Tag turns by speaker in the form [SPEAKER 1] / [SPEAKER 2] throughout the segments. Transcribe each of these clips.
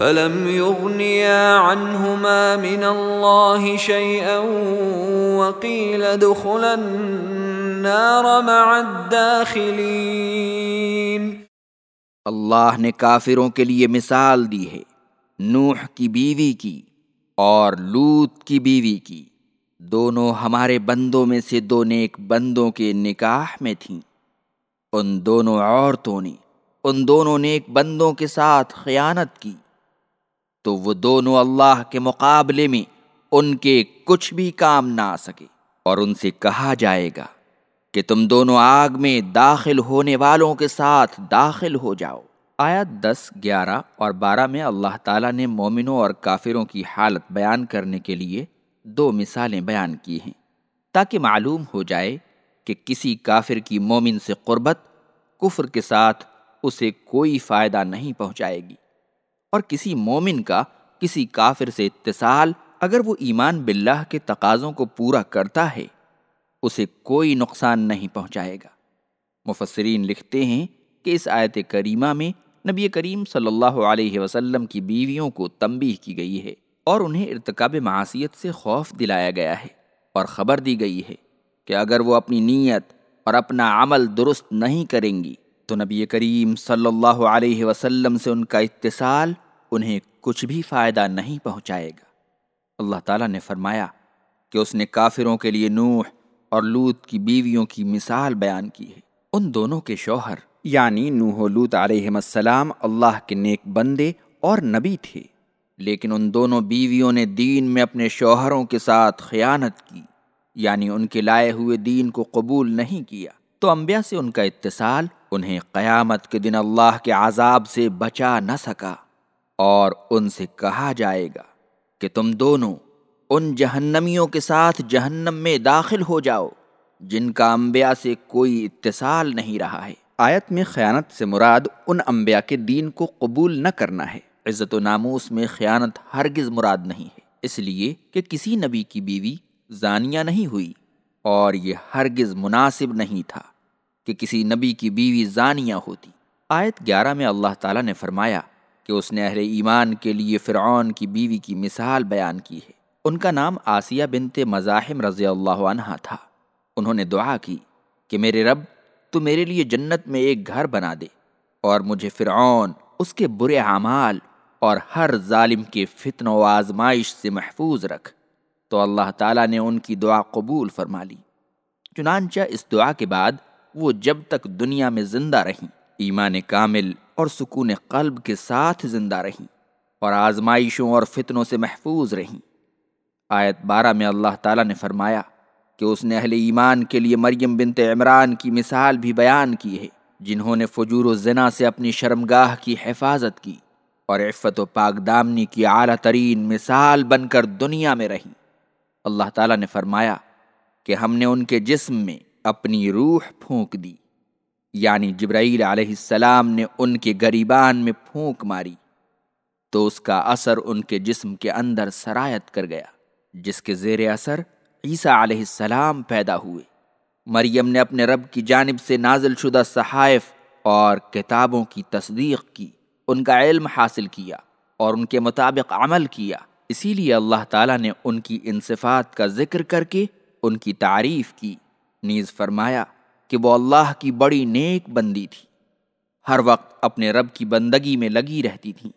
[SPEAKER 1] Film يغنيا عنهما من الله شيئا وقيل ادخلا النار مع الداخلين
[SPEAKER 2] اللہ نے کافروں کے لیے مثال دی ہے، نوح کی بیوی کی اور لوت کی بیوی کی۔ دونوں ہمارے بندوں میں سے دو نیک بندوں کے نکاح میں تھیں۔ ان دونوں عورتوں نے، ان دونوں نیک بندوں کے ساتھ خیانت کی۔ تو وہ دونوں اللہ کے مقابلے میں ان کے کچھ بھی کام نہ آ سکے اور ان سے کہا جائے گا کہ تم دونوں آگ میں داخل ہونے والوں کے ساتھ داخل ہو جاؤ۔ آیت دس، گیارہ اور بارہ میں اللہ تعالیٰ نے مومنوں اور کافروں کی حالت بیان کرنے کے لیے دو مثالیں بیان کی ہیں۔ تاکہ معلوم ہو جائے کہ کسی کافر کی مومن سے قربت کفر کے ساتھ اسے کوئی فائدہ نہیں پہنچائے گی۔ اور کسی مومن کا، کسی کافر سے اتصال اگر وہ ایمان باللہ کے تقاضوں کو پورا کرتا ہے، اسے کوئی نقصان نہیں پہنچائے گا۔ مفسرین لکھتے ہیں کہ اس آیت کریمہ میں نبی کریم صلی اللہ علیہ وسلم کی بیویوں کو تنبیہ کی گئی ہے اور انہیں ارتکاب معاشیت سے خوف دلایا گیا ہے اور خبر دی گئی ہے کہ اگر وہ اپنی نیت اور اپنا عمل درست نہیں کریں گی تو نبی کریم صلی اللہ علیہ وسلم سے ان کا اتصال انہیں کچھ بھی فائدہ نہیں پہنچائے گا۔ اللہ تعالیٰ نے فرمایا کہ اس نے کافروں کے لیے نوح اور لوت کی بیویوں کی مثال بیان کی ہے۔ ان دونوں کے شوہر یعنی نوح و لوت علیہ السلام، اللہ کے نیک بندے اور نبی تھے۔ لیکن ان دونوں بیویوں نے دین میں اپنے شوہروں کے ساتھ خیانت کی یعنی ان کے لائے ہوئے دین کو قبول نہیں کیا۔ تو انبیاء سے ان کا اتصال انہیں قیامت کے دن اللہ کے عذاب سے بچا نہ سکا اور ان سے کہا جائے گا کہ تم دونوں ان جہنمیوں کے ساتھ جہنم میں داخل ہو جاؤ جن کا انبیاء سے کوئی اتصال نہیں رہا ہے۔ آیت میں خیانت سے مراد ان انبیاء کے دین کو قبول نہ کرنا ہے۔ عزت و ناموس میں خیانت ہرگز مراد نہیں ہے۔ اس لیے کہ کسی نبی کی بیوی زانیہ نہیں ہوئی اور یہ ہرگز مناسب نہیں تھا۔ کہ کسی نبی کی بیوی زانیہ ہوتی۔ آیت گیارہ میں اللہ تعالیٰ نے فرمایا کہ اس نے اہل ایمان کے لیے فرعون کی بیوی کی مثال بیان کی ہے۔ ان کا نام آسیہ بنت مزاحم رضی اللہ عنہ تھا۔ انہوں نے دعا کی کہ میرے رب، تو میرے لیے جنت میں ایک گھر بنا دے اور مجھے فرعون، اس کے برے اعمال اور ہر ظالم کے فتن و آزمائش سے محفوظ رکھ۔ تو اللہ تعالیٰ نے ان کی دعا قبول فرما لی۔ چنانچہ اس دعا کے بعد وہ جب تک دنیا میں زندہ رہیں، ایمان کامل اور سکون قلب کے ساتھ زندہ رہیں اور آزمائشوں اور فتنوں سے محفوظ رہیں۔ آیت بارہ میں اللہ تعالیٰ نے فرمایا کہ اس نے اہل ایمان کے لیے مریم بنت عمران کی مثال بھی بیان کی ہے، جنہوں نے فجور و زنا سے اپنی شرمگاہ کی حفاظت کی اور عفت و پاک دامنی کی اعلیٰ ترین مثال بن کر دنیا میں رہیں۔ اللہ تعالیٰ نے فرمایا کہ ہم نے ان کے جسم میں اپنی روح پھونک دی۔ یعنی جبرائیل علیہ السلام نے ان کے گریبان میں پھونک ماری تو اس کا اثر ان کے جسم کے اندر سرایت کر گیا، جس کے زیر اثر عیسیٰ علیہ السلام پیدا ہوئے۔ مریم نے اپنے رب کی جانب سے نازل شدہ صحائف اور کتابوں کی تصدیق کی، ان کا علم حاصل کیا اور ان کے مطابق عمل کیا۔ اسی لیے اللہ تعالیٰ نے ان کی انصفات کا ذکر کر کے ان کی تعریف کی۔ نیز فرمایا کہ وہ اللہ کی بڑی نیک بندی تھی۔ ہر وقت اپنے رب کی بندگی میں لگی رہتی تھیں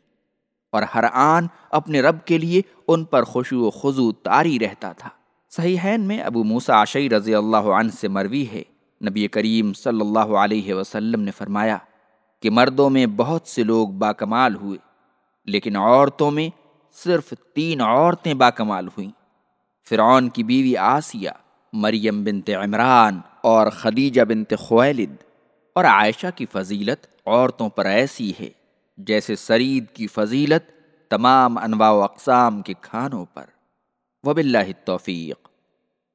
[SPEAKER 2] اور ہر آن اپنے رب کے لیے ان پر خوشو و خضو تاری رہتا تھا۔ صحیحین میں ابو موسا عشی رضی اللہ عنہ سے مروی ہے۔ نبی کریم صلی اللہ علیہ وسلم نے فرمایا کہ مردوں میں بہت سے لوگ باکمال ہوئے، لیکن عورتوں میں صرف تین عورتیں باکمال ہوئیں۔ فرعون کی بیوی آسیہ مریم بنت عمران اور خدیجہ بنت خویلد اور عائشہ کی فضیلت عورتوں پر ایسی ہے، جیسے سرید کی فضیلت تمام انواع و اقسام کے کھانوں پر۔ وباللہ التوفیق۔